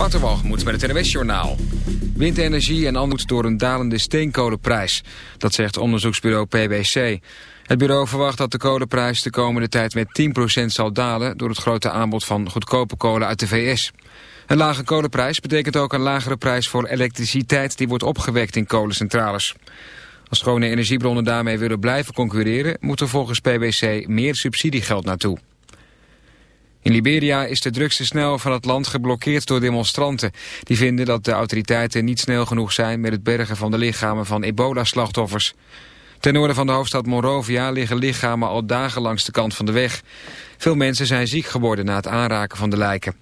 Waterwalgemoed met het NWS-journaal. Windenergie en ander door een dalende steenkolenprijs. Dat zegt onderzoeksbureau PwC. Het bureau verwacht dat de kolenprijs de komende tijd met 10% zal dalen... door het grote aanbod van goedkope kolen uit de VS. Een lage kolenprijs betekent ook een lagere prijs voor elektriciteit... die wordt opgewekt in kolencentrales. Als schone energiebronnen daarmee willen blijven concurreren... moet er volgens PwC meer subsidiegeld naartoe. In Liberia is de drukste snel van het land geblokkeerd door demonstranten. Die vinden dat de autoriteiten niet snel genoeg zijn met het bergen van de lichamen van ebola-slachtoffers. Ten noorden van de hoofdstad Monrovia liggen lichamen al dagen langs de kant van de weg. Veel mensen zijn ziek geworden na het aanraken van de lijken.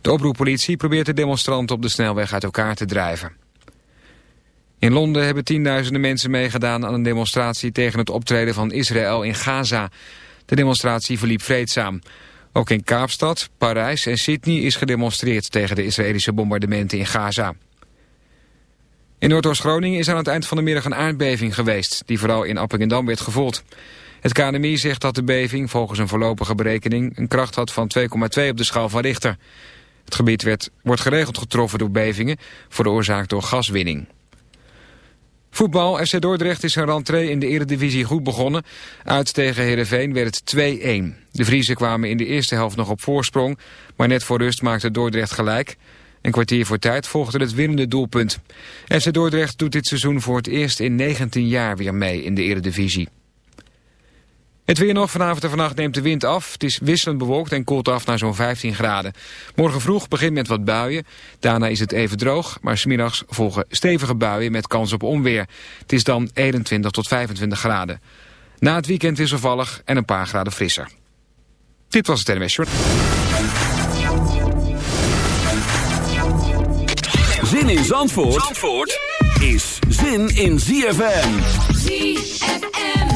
De oproeppolitie probeert de demonstranten op de snelweg uit elkaar te drijven. In Londen hebben tienduizenden mensen meegedaan aan een demonstratie tegen het optreden van Israël in Gaza. De demonstratie verliep vreedzaam. Ook in Kaapstad, Parijs en Sydney is gedemonstreerd tegen de Israëlische bombardementen in Gaza. In Noordoost-Groningen is aan het eind van de middag een aardbeving geweest, die vooral in Appingedam werd gevoeld. Het KNMI zegt dat de beving volgens een voorlopige berekening een kracht had van 2,2 op de schaal van Richter. Het gebied werd, wordt geregeld getroffen door bevingen, veroorzaakt door gaswinning. Voetbal, FC Dordrecht is zijn rentree in de eredivisie goed begonnen. Uit tegen Heerenveen werd het 2-1. De Vriezen kwamen in de eerste helft nog op voorsprong, maar net voor rust maakte Dordrecht gelijk. Een kwartier voor tijd volgde het winnende doelpunt. FC Dordrecht doet dit seizoen voor het eerst in 19 jaar weer mee in de eredivisie. Het weer nog. Vanavond en vannacht neemt de wind af. Het is wisselend bewolkt en koelt af naar zo'n 15 graden. Morgen vroeg begint met wat buien. Daarna is het even droog, maar smiddags volgen stevige buien met kans op onweer. Het is dan 21 tot 25 graden. Na het weekend wisselvallig en een paar graden frisser. Dit was het NMS Short. Zin in Zandvoort, Zandvoort is zin in ZFM. ZFM.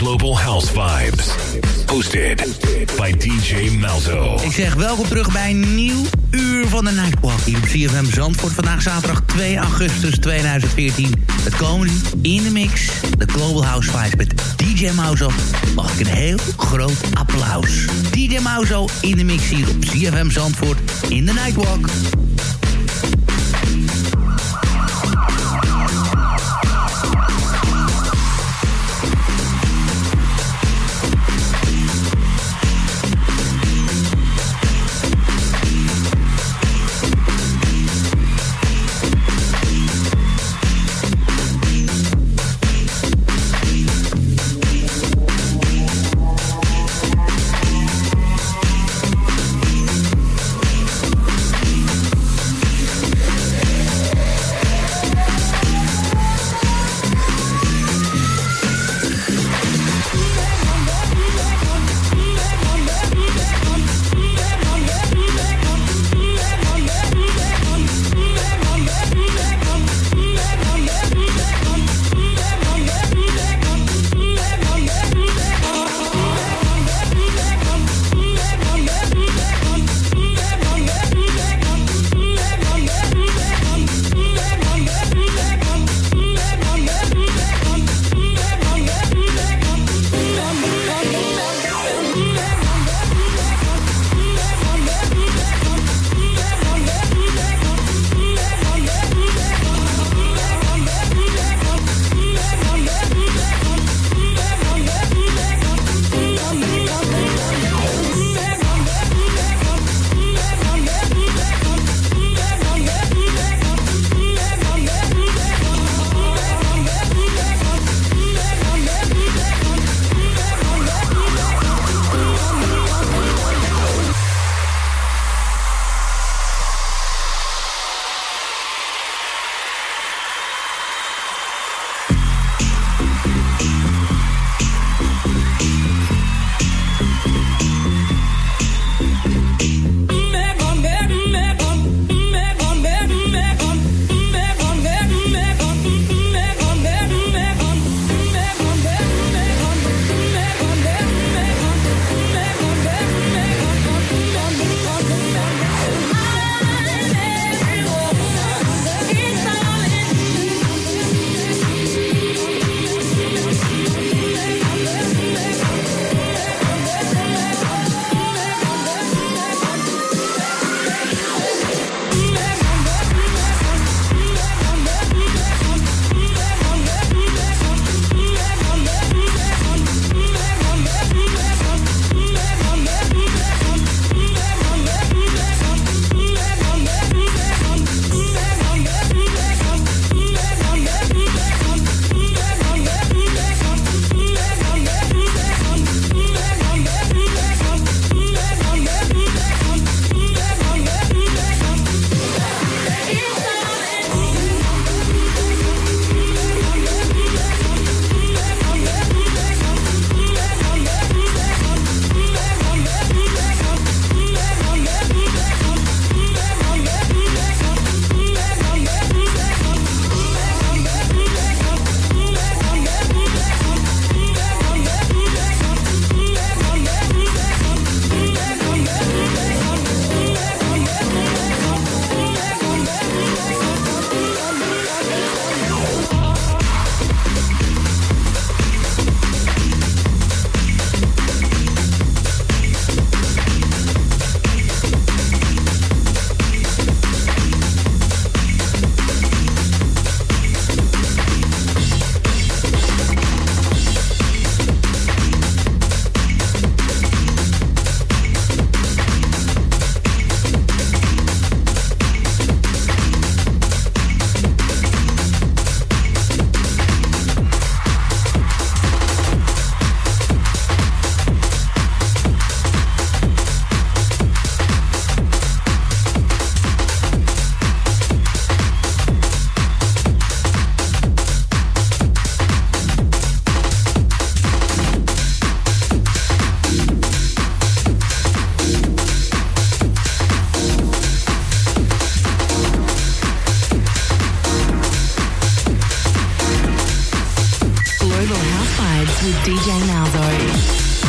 Global House Vibes. Hosted by DJ Malzo. Ik zeg welkom terug bij een nieuw uur van de Nightwalk hier op CFM Zandvoort. Vandaag zaterdag 2 augustus 2014. Het komende in de mix. De Global House Vibes met DJ Malzo. Mag ik een heel groot applaus. DJ Malzo in de mix hier op CFM Zandvoort in de Nightwalk. With DJ Malzo.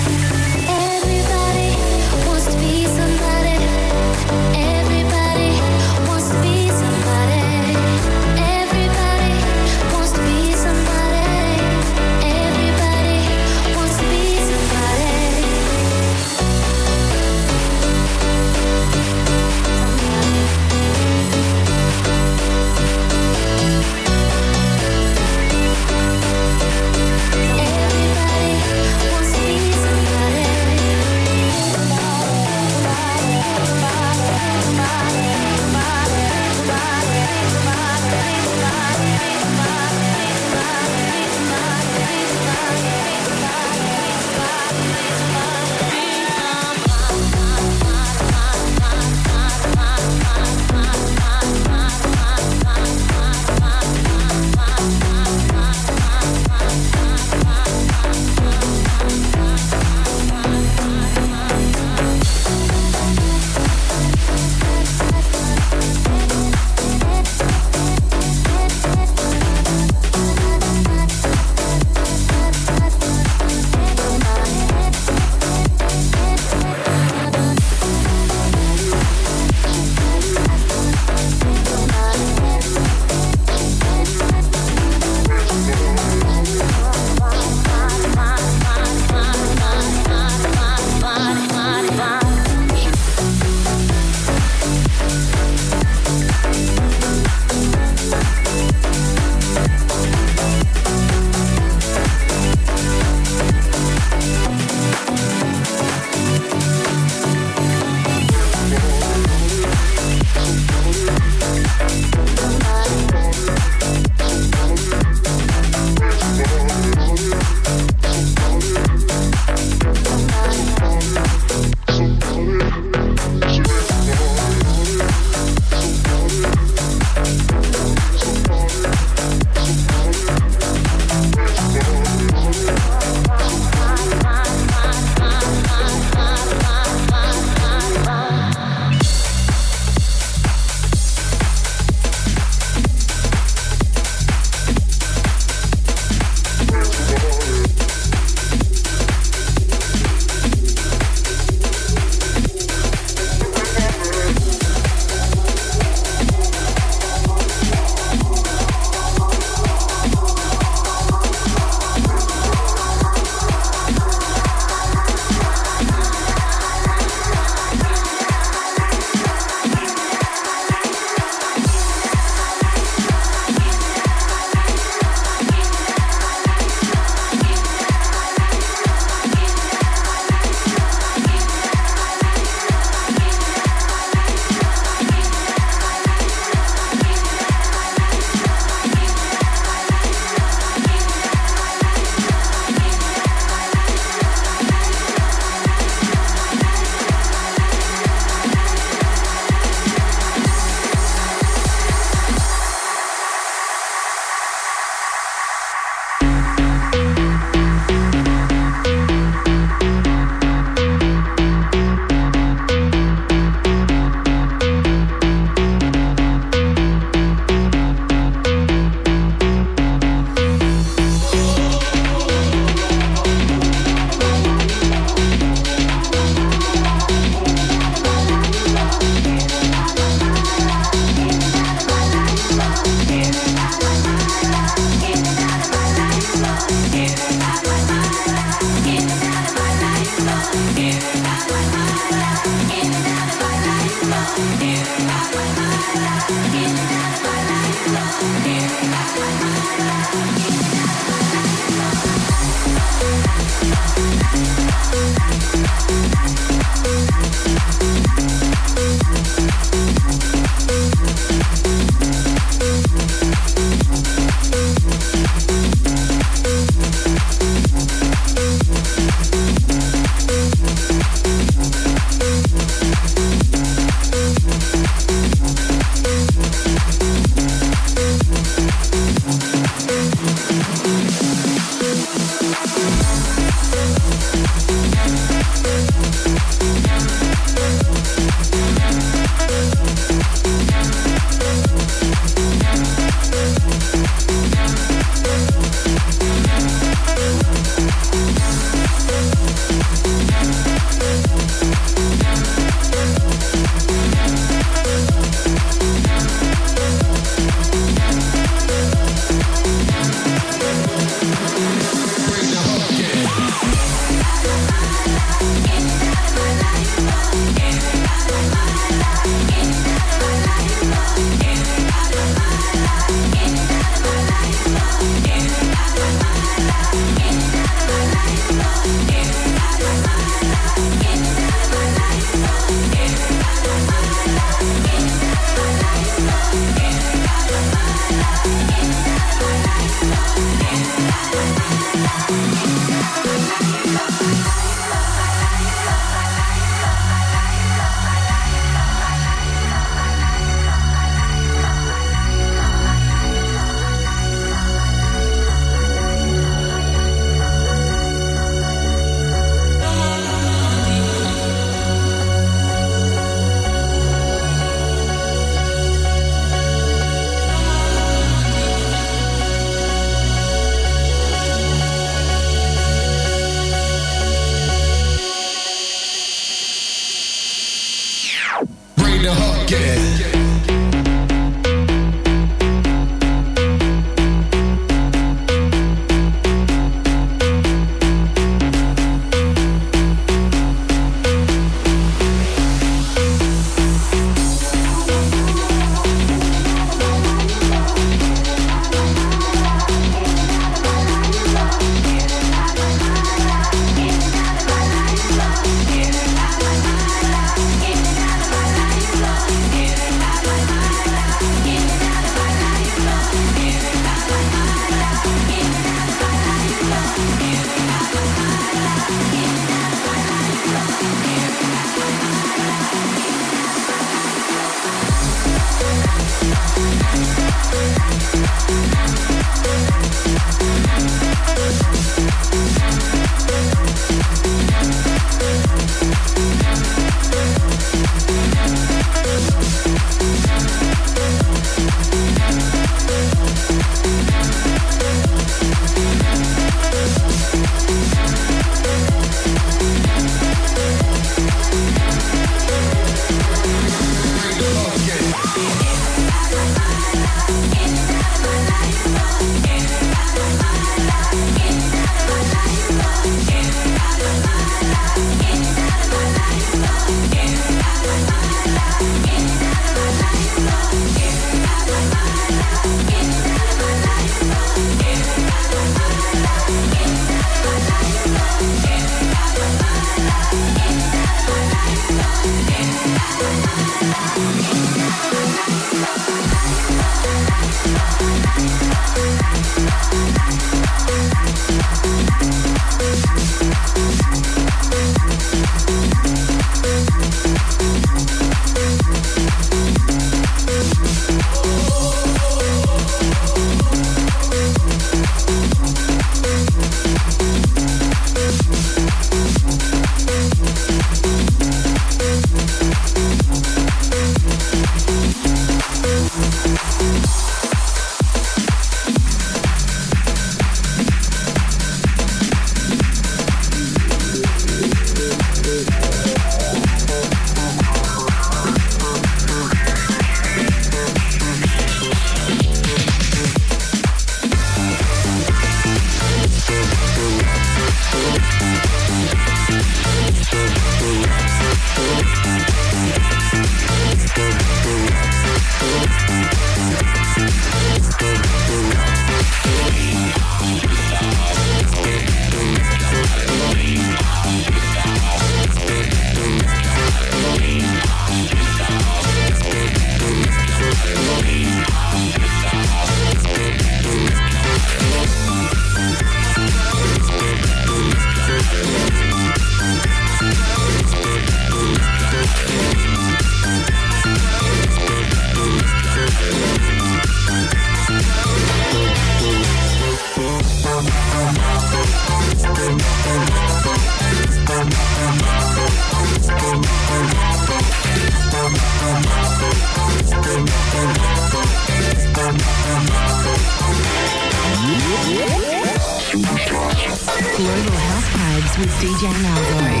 With DJ Malzo.